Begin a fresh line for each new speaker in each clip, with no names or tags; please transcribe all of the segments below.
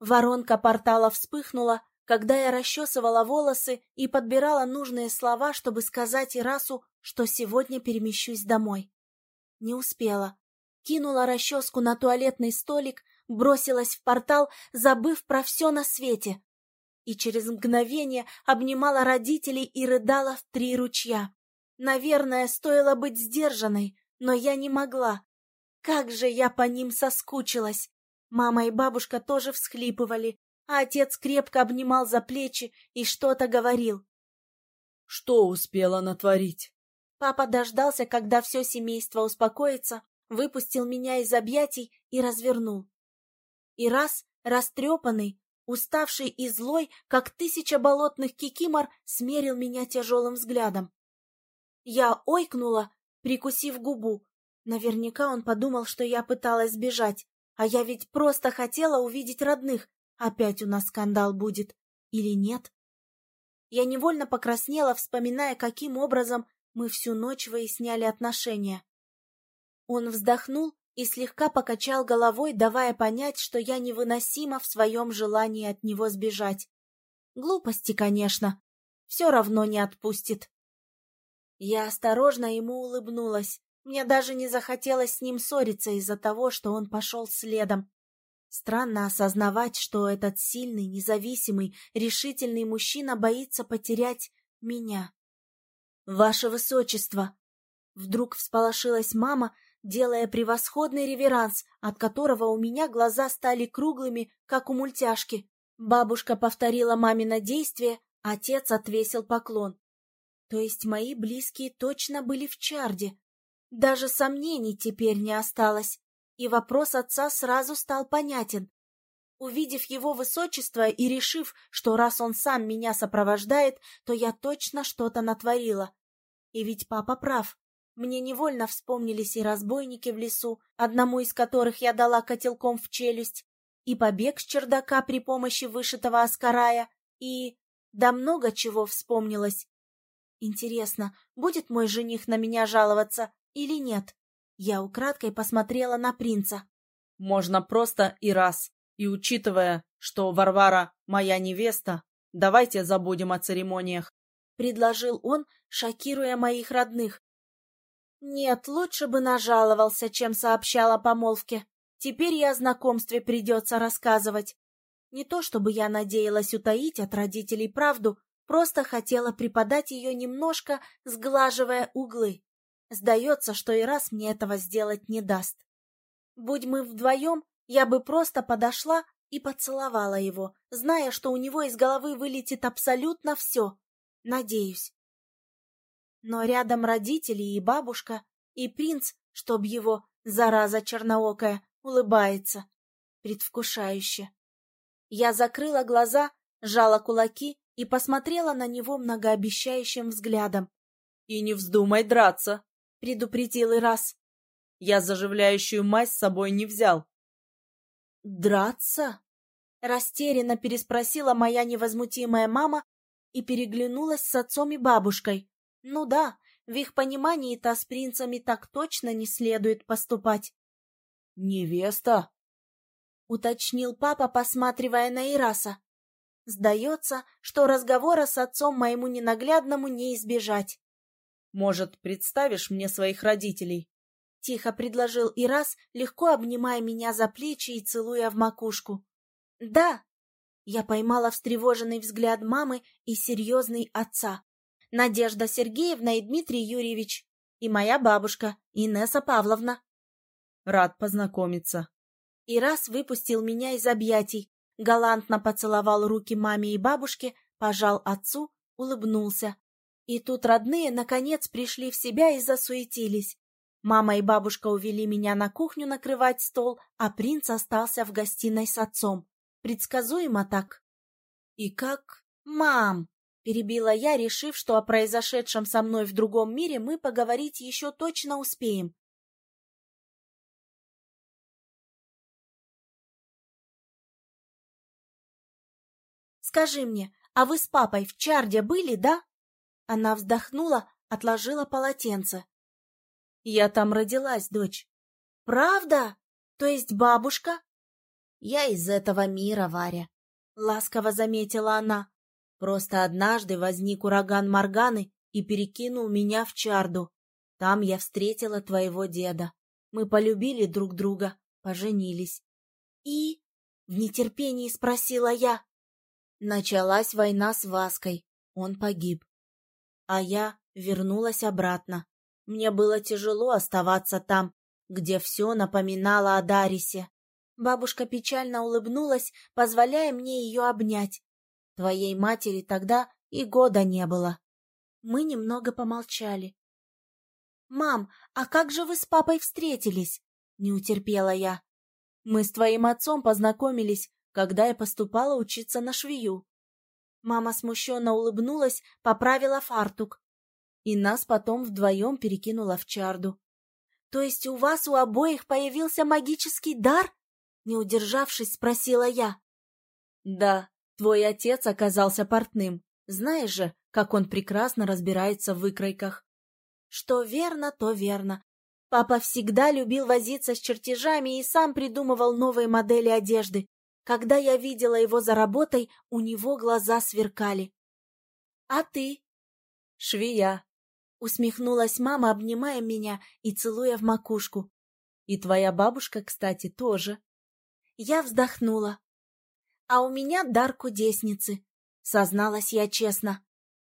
Воронка портала вспыхнула, когда я расчесывала волосы и подбирала нужные слова, чтобы сказать Ирасу, что сегодня перемещусь домой. Не успела. Кинула расческу на туалетный столик, бросилась в портал, забыв про все на свете. И через мгновение обнимала родителей и рыдала в три ручья. Наверное, стоило быть сдержанной, но я не могла. Как же я по ним соскучилась! Мама и бабушка тоже всхлипывали, а отец крепко обнимал за плечи и что-то говорил.
«Что успела натворить?»
Папа дождался, когда все семейство успокоится, выпустил меня из объятий и развернул. И раз, растрепанный, уставший и злой, как тысяча болотных кикимор, смерил меня тяжелым взглядом. Я ойкнула, прикусив губу. Наверняка он подумал, что я пыталась сбежать, а я ведь просто хотела увидеть родных. Опять у нас скандал будет. Или нет? Я невольно покраснела, вспоминая, каким образом мы всю ночь выясняли отношения. Он вздохнул и слегка покачал головой, давая понять, что я невыносима в своем желании от него сбежать. Глупости, конечно. Все равно не отпустит. Я осторожно ему улыбнулась. Мне даже не захотелось с ним ссориться из-за того, что он пошел следом. Странно осознавать, что этот сильный, независимый, решительный мужчина боится потерять меня. «Ваше Высочество!» Вдруг всполошилась мама, делая превосходный реверанс, от которого у меня глаза стали круглыми, как у мультяшки. Бабушка повторила мамино действие, отец отвесил поклон. То есть мои близкие точно были в чарде, даже сомнений теперь не осталось, и вопрос отца сразу стал понятен. Увидев его высочество и решив, что раз он сам меня сопровождает, то я точно что-то натворила. И ведь папа прав. Мне невольно вспомнились и разбойники в лесу, одному из которых я дала котелком в челюсть, и побег с чердака при помощи вышитого оскарая, и... Да много чего вспомнилось. Интересно, будет мой жених на меня жаловаться, или нет? Я украдкой посмотрела на принца.
Можно просто и раз. И учитывая, что Варвара моя невеста, давайте забудем о церемониях.
Предложил он, шокируя моих родных. Нет, лучше бы нажаловался, чем сообщал о помолвке. Теперь и о знакомстве придется рассказывать. Не то чтобы я надеялась утаить от родителей правду, просто хотела преподать ее немножко, сглаживая углы. Сдается, что и раз мне этого сделать не даст. Будь мы вдвоем, я бы просто подошла и поцеловала его, зная, что у него из головы вылетит абсолютно все. Надеюсь. Но рядом родители и бабушка, и принц, чтоб его, зараза черноокая, улыбается. Предвкушающе. Я закрыла глаза, сжала кулаки и посмотрела на него многообещающим взглядом.
— И не вздумай драться, —
предупредил и раз.
«Я заживляющую мазь с собой не взял».
«Драться?» — растерянно переспросила моя невозмутимая мама и переглянулась с отцом и бабушкой. «Ну да, в их понимании-то с принцами так точно не следует поступать».
«Невеста?»
— уточнил папа, посматривая на Ираса. «Сдается, что разговора с отцом моему ненаглядному не избежать».
Может, представишь мне своих родителей?
— тихо предложил Ирас, легко обнимая меня за плечи и целуя в макушку. — Да. Я поймала встревоженный взгляд мамы и серьезный отца. Надежда Сергеевна и Дмитрий Юрьевич. И моя бабушка, Инесса Павловна.
Рад познакомиться.
Ирас выпустил меня из объятий, галантно поцеловал руки маме и бабушке, пожал отцу, улыбнулся. И тут родные, наконец, пришли в себя и засуетились. Мама и бабушка увели меня на кухню накрывать стол, а принц остался в гостиной с отцом. Предсказуемо так. «И как?» «Мам!» — перебила я, решив, что о произошедшем со мной в другом мире мы поговорить еще точно успеем. «Скажи мне, а вы с папой в Чарде были, да?» Она вздохнула, отложила полотенце. «Я там родилась, дочь». «Правда? То есть бабушка?» Я из этого мира, Варя. Ласково заметила она. Просто однажды возник ураган Морганы и перекинул меня в Чарду. Там я встретила твоего деда. Мы полюбили друг друга, поженились. И... В нетерпении спросила я. Началась война с Ваской. Он погиб. А я вернулась обратно. Мне было тяжело оставаться там, где все напоминало о Дарисе. Бабушка печально улыбнулась, позволяя мне ее обнять. Твоей матери тогда и года не было. Мы немного помолчали. «Мам, а как же вы с папой встретились?» — не утерпела я. «Мы с твоим отцом познакомились, когда я поступала учиться на швею». Мама смущенно улыбнулась, поправила фартук. И нас потом вдвоем перекинула в чарду. «То есть у вас у обоих появился магический дар?» Не удержавшись, спросила я. «Да, твой отец оказался портным. Знаешь же, как он прекрасно разбирается в выкройках. Что верно, то верно. Папа всегда любил возиться с чертежами и сам придумывал новые модели одежды. Когда я видела его за работой, у него глаза сверкали. «А ты?» «Швея», — усмехнулась мама, обнимая меня и целуя в макушку. «И твоя бабушка, кстати, тоже». Я вздохнула. «А у меня дар кудесницы», — созналась я честно.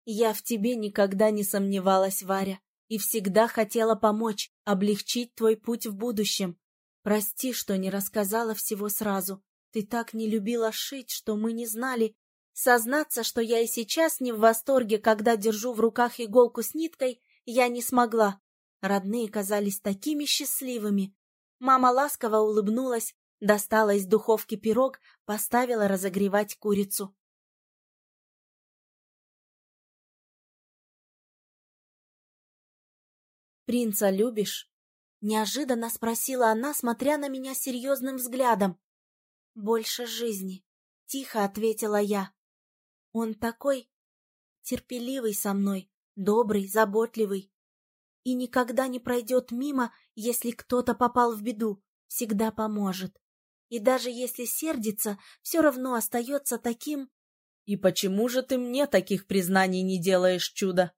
«Я в тебе никогда не сомневалась, Варя и всегда хотела помочь, облегчить твой путь в будущем. Прости, что не рассказала всего сразу. Ты так не любила шить, что мы не знали. Сознаться, что я и сейчас не в восторге, когда держу в руках иголку с ниткой, я не смогла. Родные казались такими счастливыми. Мама ласково улыбнулась, достала из духовки пирог, поставила разогревать курицу. «Принца любишь?» — неожиданно спросила она, смотря на меня серьезным взглядом. «Больше жизни», — тихо ответила я. «Он такой терпеливый со мной, добрый, заботливый. И никогда не пройдет мимо, если кто-то попал в беду, всегда поможет. И даже если сердится, все равно остается таким...»
«И почему же ты мне таких признаний не делаешь, чудо?»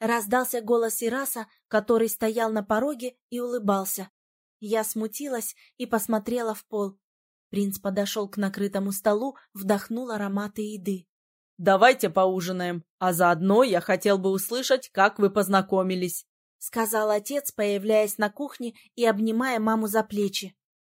Раздался голос Ираса, который стоял на пороге и улыбался. Я смутилась и посмотрела в пол. Принц подошел к накрытому столу, вдохнул ароматы еды.
«Давайте поужинаем, а заодно я хотел бы услышать, как вы познакомились», —
сказал отец, появляясь на кухне и обнимая маму за плечи.